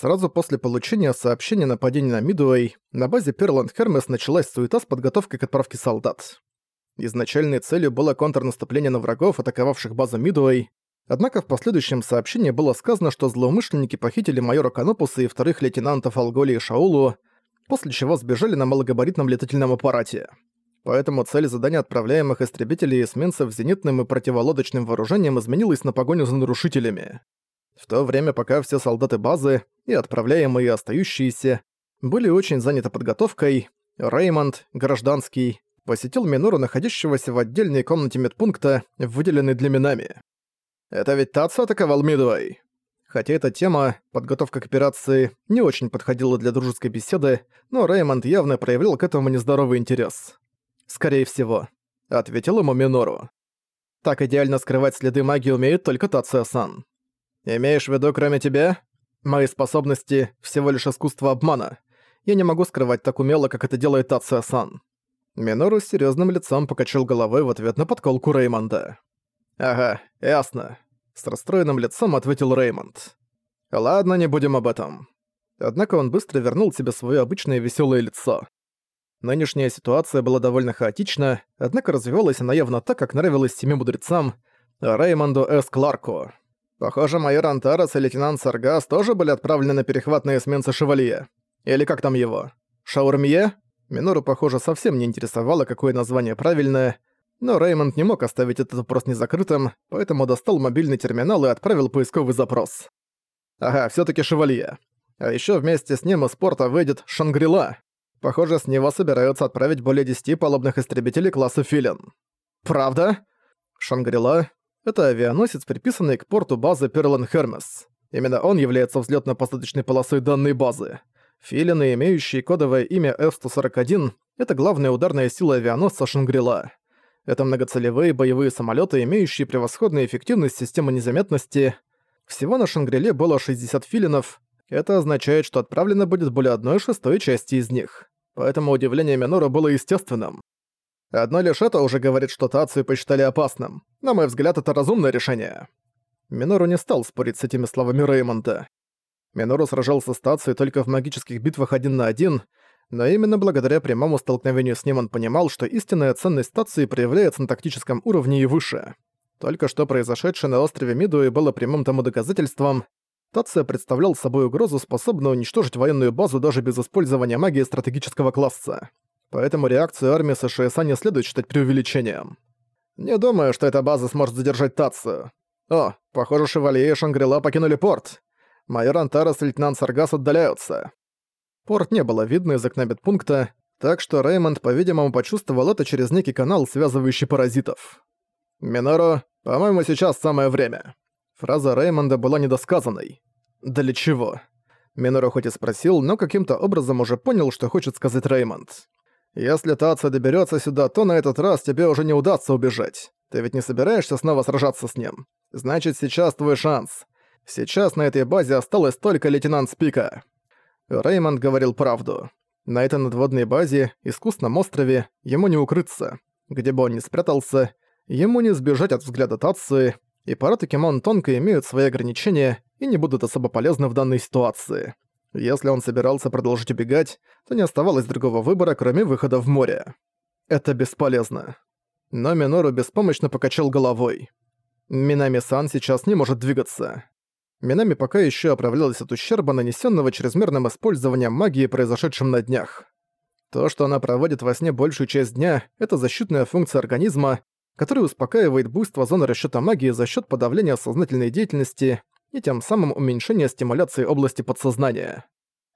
Сразу после получения сообщения о нападении на Мидуэй, на базе Перланд Хермес началась суета с подготовкой к отправке солдат. Изначальной целью было контрнаступление на врагов, атаковавших базу Мидуэй, однако в последующем сообщении было сказано, что злоумышленники похитили майора Канопуса и вторых лейтенантов Алголи и Шаулу, после чего сбежали на малогабаритном летательном аппарате. Поэтому цель задания отправляемых истребителей и эсминцев зенитным и противолодочным вооружением изменилась на погоню за нарушителями. В то время, пока все солдаты базы, и отправляемые, остающиеся, были очень заняты подготовкой, Реймонд, гражданский, посетил Минору, находящегося в отдельной комнате медпункта, выделенной для минами. «Это ведь Тацу атаковал Мидуэй?» Хотя эта тема, подготовка к операции, не очень подходила для дружеской беседы, но Реймонд явно проявлял к этому нездоровый интерес. «Скорее всего», — ответил ему Минору. «Так идеально скрывать следы магии умеет только Тацуя-сан. «Имеешь в виду, кроме тебя? Мои способности — всего лишь искусство обмана. Я не могу скрывать так умело, как это делает Тация-сан». Минору с серьёзным лицом покачал головой в ответ на подколку Реймонда. «Ага, ясно», — с расстроенным лицом ответил Реймонд. «Ладно, не будем об этом». Однако он быстро вернул себе своё обычное весёлое лицо. Нынешняя ситуация была довольно хаотична, однако развивалась она явно так, как нравилось семи мудрецам Реймонду С. Кларку. Похоже, майор Антарес и лейтенант Саргас тоже были отправлены на перехват на эсминца Шевалье. Или как там его? Шаурмье? Минору, похоже, совсем не интересовало, какое название правильное, но Реймонд не мог оставить этот вопрос незакрытым, поэтому достал мобильный терминал и отправил поисковый запрос. Ага, все таки Шевалье. А еще вместе с ним из порта выйдет Шангрила. Похоже, с него собираются отправить более 10 палубных истребителей класса Филин. Правда? Шангрила это авианосец, приписанный к порту базы Перлан Хермес. Именно он является взлётно-посадочной полосой данной базы. Филины, имеющие кодовое имя F-141, это главная ударная сила авианосца Шангрила. Это многоцелевые боевые самолеты, имеющие превосходную эффективность системы незаметности. Всего на Шангриле было 60 филинов. Это означает, что отправлено будет более одной шестой части из них. Поэтому удивление Минора было естественным. Одно лишь это уже говорит, что Тацию посчитали опасным. На мой взгляд, это разумное решение. Минору не стал спорить с этими словами Реймонда. Минору сражался с Тацией только в магических битвах один на один, но именно благодаря прямому столкновению с ним он понимал, что истинная ценность Тации проявляется на тактическом уровне и выше. Только что произошедшее на острове Мидуи было прямым тому доказательством. Тация представлял собой угрозу, способную уничтожить военную базу даже без использования магии стратегического класса поэтому реакцию армии США не следует считать преувеличением. Не думаю, что эта база сможет задержать Тацию. О, похоже, Шевалье и Шангрила покинули порт. Майор Антарес и лейтенант Саргас отдаляются. Порт не было видно из окна медпункта, так что Реймонд, по-видимому, почувствовал это через некий канал, связывающий паразитов. «Миноро, по-моему, сейчас самое время». Фраза Реймонда была недосказанной. «Для чего?» Миноро хоть и спросил, но каким-то образом уже понял, что хочет сказать Реймонд. Если Тация доберется сюда, то на этот раз тебе уже не удастся убежать. Ты ведь не собираешься снова сражаться с ним. Значит, сейчас твой шанс. Сейчас на этой базе осталось только лейтенант Спика. Реймонд говорил правду. На этой надводной базе, искусном острове, ему не укрыться. Где бы он ни спрятался, ему не сбежать от взгляда Тации, и пара Токимон тонко имеют свои ограничения и не будут особо полезны в данной ситуации. Если он собирался продолжить убегать, то не оставалось другого выбора, кроме выхода в море. Это бесполезно. Но Минору беспомощно покачал головой. Минами-сан сейчас не может двигаться. Минами пока еще оправлялась от ущерба, нанесенного чрезмерным использованием магии, произошедшим на днях. То, что она проводит во сне большую часть дня, это защитная функция организма, которая успокаивает буйство зоны расчета магии за счет подавления сознательной деятельности и тем самым уменьшение стимуляции области подсознания.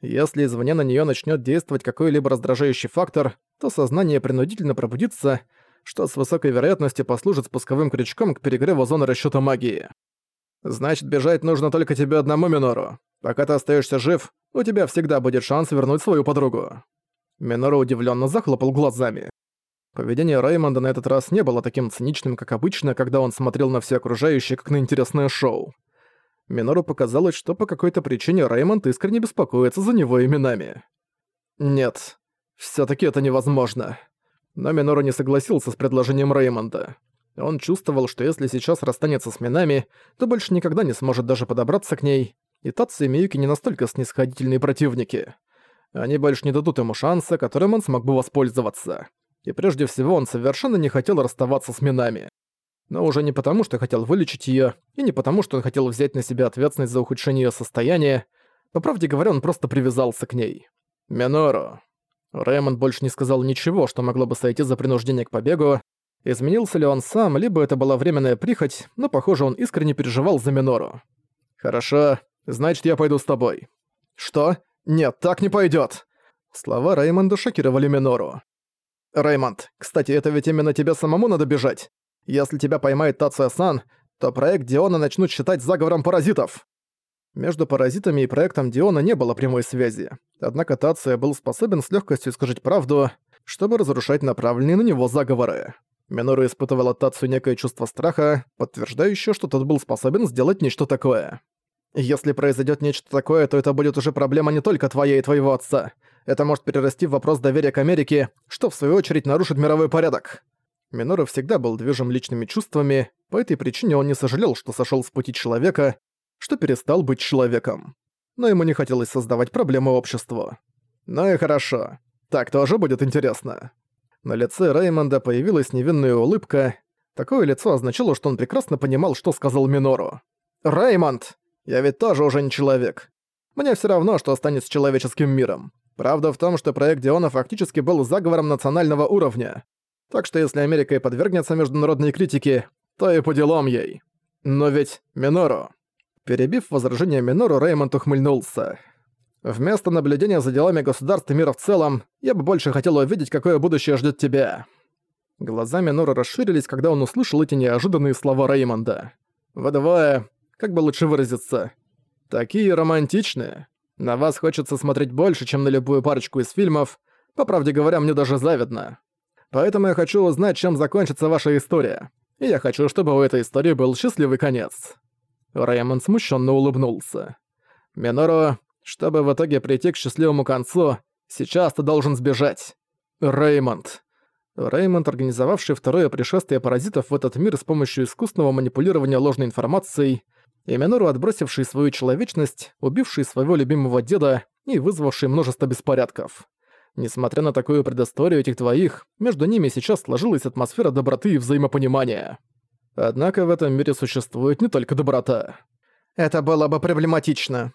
Если извне на нее начнет действовать какой-либо раздражающий фактор, то сознание принудительно пробудится, что с высокой вероятностью послужит спусковым крючком к перегреву зоны расчета магии. Значит, бежать нужно только тебе одному, Минору. Пока ты остаешься жив, у тебя всегда будет шанс вернуть свою подругу. Минору удивленно захлопал глазами. Поведение Реймонда на этот раз не было таким циничным, как обычно, когда он смотрел на все окружающее, как на интересное шоу. Минору показалось, что по какой-то причине Реймонд искренне беспокоится за него именами. Нет, все таки это невозможно. Но Минору не согласился с предложением Реймонда. Он чувствовал, что если сейчас расстанется с Минами, то больше никогда не сможет даже подобраться к ней. и Татсу и Миюки не настолько снисходительные противники. Они больше не дадут ему шанса, которым он смог бы воспользоваться. И прежде всего он совершенно не хотел расставаться с Минами. Но уже не потому, что хотел вылечить её, и не потому, что он хотел взять на себя ответственность за ухудшение её состояния. По правде говоря, он просто привязался к ней. Минору. Рэймонд больше не сказал ничего, что могло бы сойти за принуждение к побегу. Изменился ли он сам, либо это была временная прихоть, но, похоже, он искренне переживал за Минору. «Хорошо, значит, я пойду с тобой». «Что? Нет, так не пойдет. Слова Раймонда шокировали Минору. «Раймонд, кстати, это ведь именно тебе самому надо бежать. Если тебя поймает Тация-сан, то проект Диона начнут считать заговором паразитов». Между паразитами и проектом Диона не было прямой связи. Однако Тация был способен с легкостью скажить правду, чтобы разрушать направленные на него заговоры. Минору испытывал от Тацию некое чувство страха, подтверждающее, что тот был способен сделать нечто такое. «Если произойдет нечто такое, то это будет уже проблема не только твоя и твоего отца. Это может перерасти в вопрос доверия к Америке, что в свою очередь нарушит мировой порядок». Минору всегда был движим личными чувствами, по этой причине он не сожалел, что сошел с пути человека, что перестал быть человеком. Но ему не хотелось создавать проблемы обществу. Ну и хорошо. Так тоже будет интересно. На лице Реймонда появилась невинная улыбка. Такое лицо означало, что он прекрасно понимал, что сказал Минору. «Реймонд! Я ведь тоже уже не человек. Мне все равно, что останется человеческим миром. Правда в том, что проект Диона фактически был заговором национального уровня. Так что если Америка и подвергнется международной критике, то и по делам ей. Но ведь Минору...» Перебив возражение Минору, Реймонд ухмыльнулся. Вместо наблюдения за делами государства и мира в целом, я бы больше хотел увидеть, какое будущее ждет тебя». Глаза Минора расширились, когда он услышал эти неожиданные слова Реймонда. «Вы двое, как бы лучше выразиться, такие романтичные. На вас хочется смотреть больше, чем на любую парочку из фильмов. По правде говоря, мне даже завидно. Поэтому я хочу узнать, чем закончится ваша история. И я хочу, чтобы у этой истории был счастливый конец». Реймонд смущенно улыбнулся. «Минору, чтобы в итоге прийти к счастливому концу, сейчас ты должен сбежать. Реймонд. Реймонд, организовавший второе пришествие паразитов в этот мир с помощью искусственного манипулирования ложной информацией, и Минору, отбросивший свою человечность, убивший своего любимого деда и вызвавший множество беспорядков. Несмотря на такую предысторию этих двоих, между ними сейчас сложилась атмосфера доброты и взаимопонимания. Однако в этом мире существует не только доброта. Это было бы проблематично.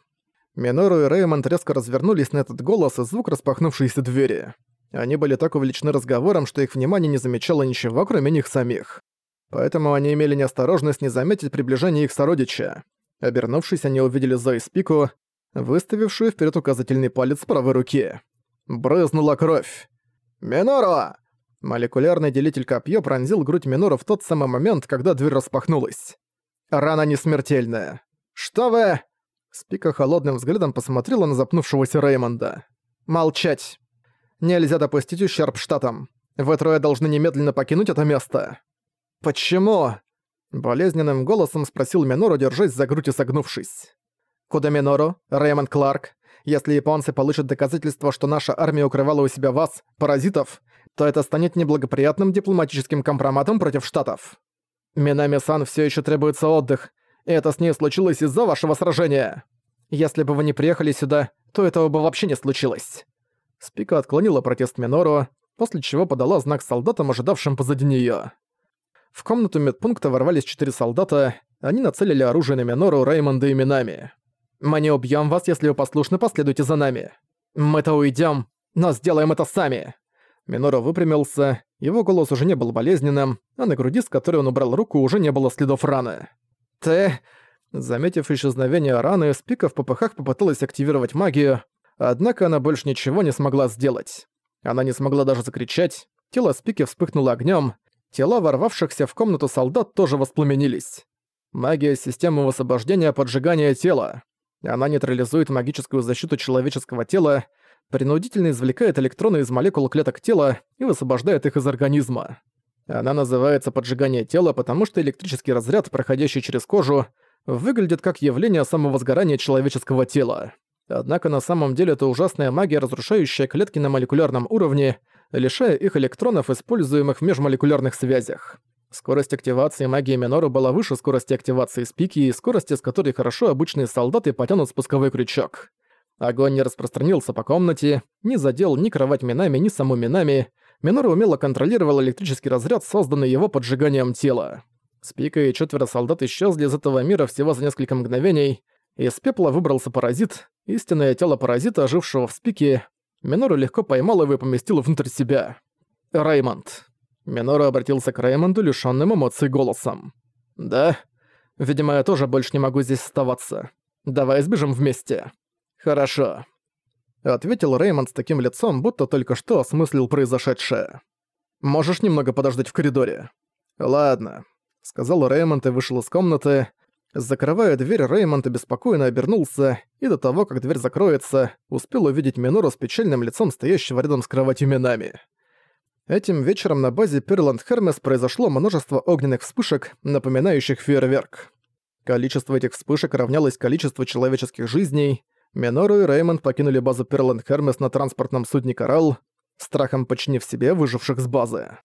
Минору и Реймонд резко развернулись на этот голос и звук распахнувшейся двери. Они были так увлечены разговором, что их внимание не замечало ничего, кроме них самих. Поэтому они имели неосторожность не заметить приближение их сородича. Обернувшись, они увидели Зои Спику, выставившую вперед указательный палец правой руки. Брызнула кровь. «Минору!» Молекулярный делитель копье пронзил грудь Минору в тот самый момент, когда дверь распахнулась. Рана не смертельная. «Что вы?» Спика холодным взглядом посмотрела на запнувшегося Реймонда. «Молчать! Нельзя допустить ущерб штатам. Вы трое должны немедленно покинуть это место». «Почему?» Болезненным голосом спросил Минору, держась за грудь и согнувшись. «Куда Минору? Реймонд Кларк? Если японцы получат доказательство, что наша армия укрывала у себя вас, паразитов, то это станет неблагоприятным дипломатическим компроматом против Штатов. Минами-сан все еще требуется отдых, и это с ней случилось из-за вашего сражения. Если бы вы не приехали сюда, то этого бы вообще не случилось». Спика отклонила протест Минору, после чего подала знак солдатам, ожидавшим позади неё. В комнату медпункта ворвались четыре солдата, они нацелили оружие на Минору, Реймонда и Минами. «Мы не убьём вас, если вы послушно последуете за нами. Мы-то уйдём, но сделаем это сами!» Минору выпрямился, его голос уже не был болезненным, а на груди, с которой он убрал руку, уже не было следов раны. «Ты...» Заметив исчезновение раны, Спика в попыхах попыталась активировать магию, однако она больше ничего не смогла сделать. Она не смогла даже закричать, тело Спики вспыхнуло огнем, тела ворвавшихся в комнату солдат тоже воспламенились. Магия системы высвобождения поджигания тела. Она нейтрализует магическую защиту человеческого тела, принудительно извлекает электроны из молекул клеток тела и высвобождает их из организма. Она называется поджигание тела, потому что электрический разряд, проходящий через кожу, выглядит как явление самовозгорания человеческого тела. Однако на самом деле это ужасная магия, разрушающая клетки на молекулярном уровне, лишая их электронов, используемых в межмолекулярных связях. Скорость активации магии Минору была выше скорости активации Спики и скорости, с которой хорошо обычные солдаты потянут спусковой крючок. Огонь не распространился по комнате, не задел ни кровать Минами, ни саму Минами. Минору умело контролировал электрический разряд, созданный его поджиганием тела. Спика и четверо солдат исчезли из этого мира всего за несколько мгновений. Из пепла выбрался паразит, истинное тело паразита, ожившего в Спике. Минору легко поймал его и поместил внутрь себя. Раймонд. Минору обратился к Раймонду, лишённым эмоций голосом. «Да? Видимо, я тоже больше не могу здесь оставаться. Давай сбежим вместе». «Хорошо», — ответил Реймонд с таким лицом, будто только что осмыслил произошедшее. «Можешь немного подождать в коридоре?» «Ладно», — сказал Реймонд и вышел из комнаты. Закрывая дверь, Реймонд обеспокоенно обернулся, и до того, как дверь закроется, успел увидеть Минору с печальным лицом, стоящего рядом с кроватью Минами. Этим вечером на базе Перланд Хермес произошло множество огненных вспышек, напоминающих фейерверк. Количество этих вспышек равнялось количеству человеческих жизней, Минору и Реймонд покинули базу Перланд Хермес на транспортном судне «Коралл», страхом подчинив себе выживших с базы.